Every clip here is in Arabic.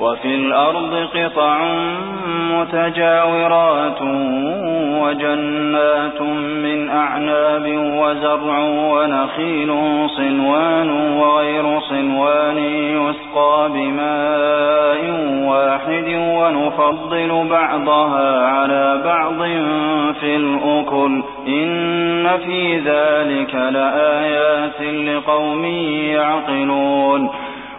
وفي الأرض قطع متجاورات وجنات من أعناب وزرع ونخيل صنوان وغير صنوان يسقى بماء واحد ونفضل بعضها على بعض في الأكل. إن في ذلك لآيات لقوم يعقلون.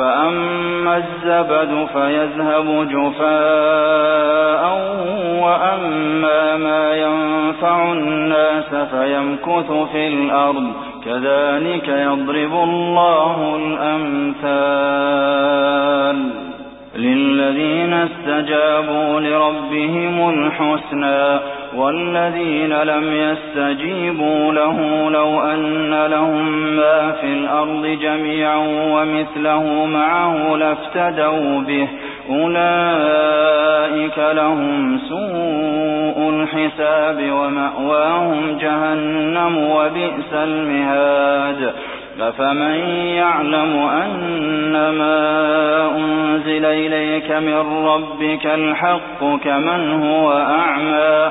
فأما الزبد فيذهب جفاء وأما ما ينفع الناس فيمكث في الأرض. كذلك يضرب الله الأمثال للذين استجابوا لربهم الحسنى. والذين لم يستجيبوا له لو أن لهم ما في الأرض جميعا ومثله معه لافتدوا به. أولئك لهم سوء الحساب ومأواهم جهنم وبئس المهاد. فمن يعلم أنما أنزل إليك من ربك الحق كمن هو أعمى؟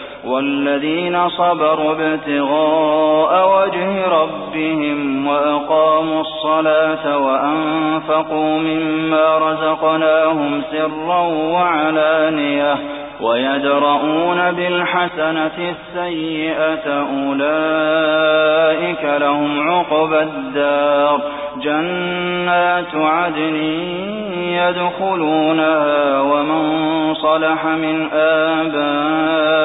والذين صبروا ابتغاء وجه ربهم وأقاموا الصلاة وأنفقوا مما رزقناهم سرا وعلانية ويدرؤون بالحسنة السيئة أولئك لهم عقبى الدار. جنات عدن يدخلونها ومن صلح من آبائهم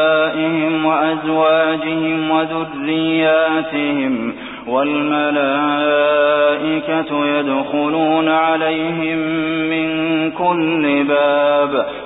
وأزواجهم وذرياتهم والملائكة يدخلون عليهم من كل باب.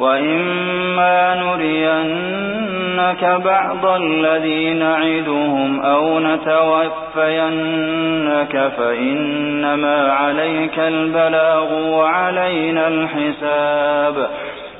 وإما نرينك بعض الذي نعدهم أو نتوفينك فإنما عليك البلاغ وعلينا الحساب